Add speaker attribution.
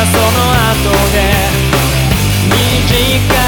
Speaker 1: たその後で。短い